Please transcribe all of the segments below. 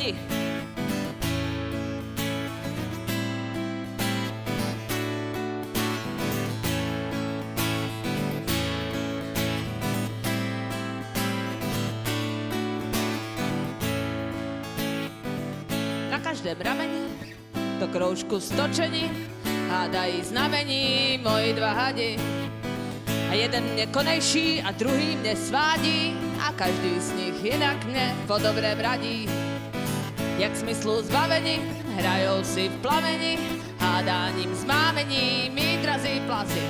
hadi. Na každém rameni to kroužku stočení hádají znamení moji dva hadi. A jeden mě konejší a druhý mě svádí a každý z nich jinak mě po dobrém radí. Jak smyslu zbavení, hrajou si v plameni, hádáním zmávení, mý drazí plazy.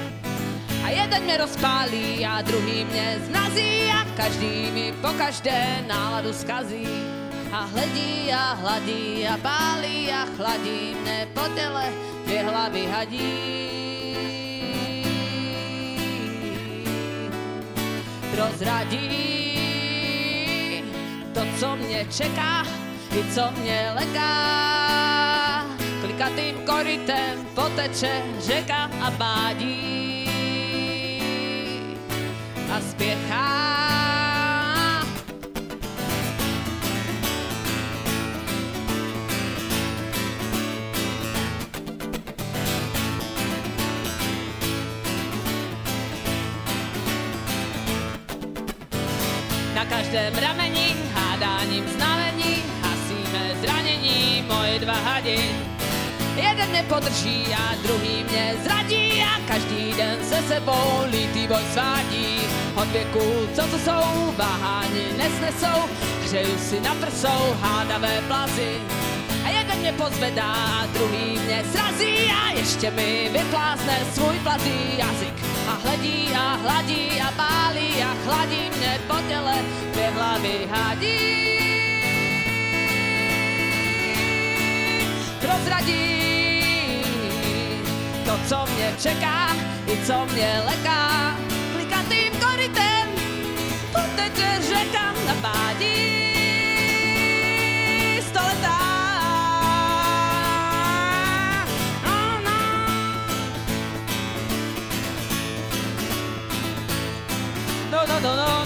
A jeden mě rozpálí a druhý mě znazí a každý mi po každé náladu skazí. A hledí a hladí a pálí a chladí mne po těle, dvě hlavy hadí. Prozradí to, co mě čeká, i co mě leká. Klikatým korytem poteče řeka a bádí a spěchá. Na každém rameni hádáním hasíme zranění moje dva hadi. Jeden mě podrží a druhý mě zradí a každý den se sebou lítý boj svádí. Od věku, co to jsou, váhání nesnesou, hřeju si na prsou hádavé plazy. A jeden mě pozvedá a druhý mě srazí a ještě mi vyplázne svůj plazí jazyk. A hledí a hladí a pálí a chladí mě po těle, dvě hlavy hadí. Prozradí to, co mě čeká i co mě leká. Klikatým korytem poteče řeka na bádí. Stoletá. No, no, no, no, no,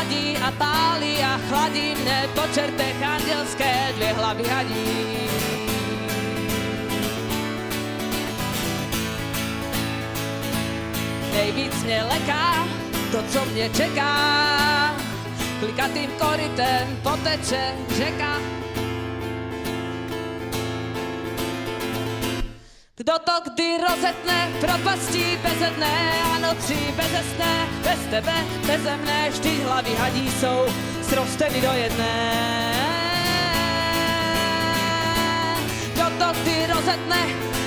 hladí a pálí a chladí mne po čertech andělské dvě hlavy hadí. Nejvíc mě leká to, co mě čeká. Klikatým korytem poteče řeka Kdo to kdy rozetne, propastí beze dne a nocí beze sne, bez tebe, beze mne, vždy hlavy hadí jsou srosteny do jedné. Kdo to kdy rozetne,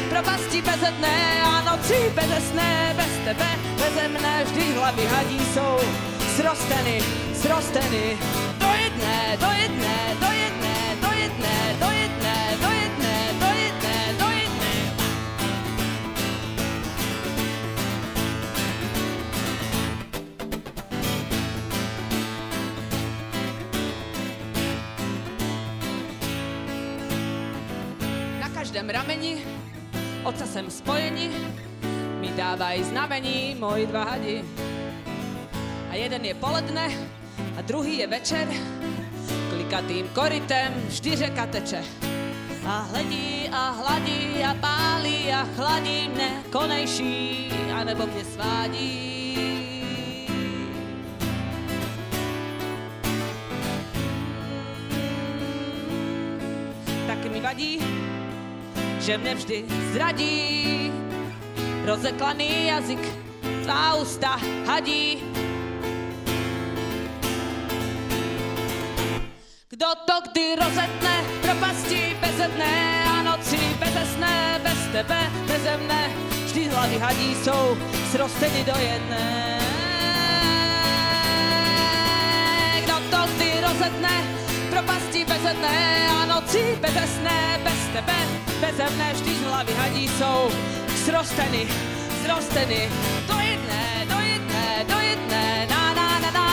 propastí beze dne a nocí beze sne, bez tebe, beze mne, vždy hlavy hadí jsou srosteny, srosteny do jedné, do jedné, do jedné, do jedné, do jedné, do jedné, každém rameni ocasem spojení mi dávají znamení moji dva hadi. A jeden je poledne a druhý je večer, klikatým korytem vždy řeka teče. A hledí a hladí a pálí a chladí mne konejší, anebo mě svádí. Tak mi vadí, že mne vždy zradí. Rozeklaný jazyk, tvá ústa hadí. Kdo to kdy rozetne, propastí beze dne a noci beze sne, bez tebe, beze mne, vždy hlavy hadí jsou srosteny do jedné. propasti bezedné a noci bezesné, bez tebe, beze mne vždy z hlavy hadí jsou zrosteny, zrosteny, do jedné, do jedné, do jedné, na na na na.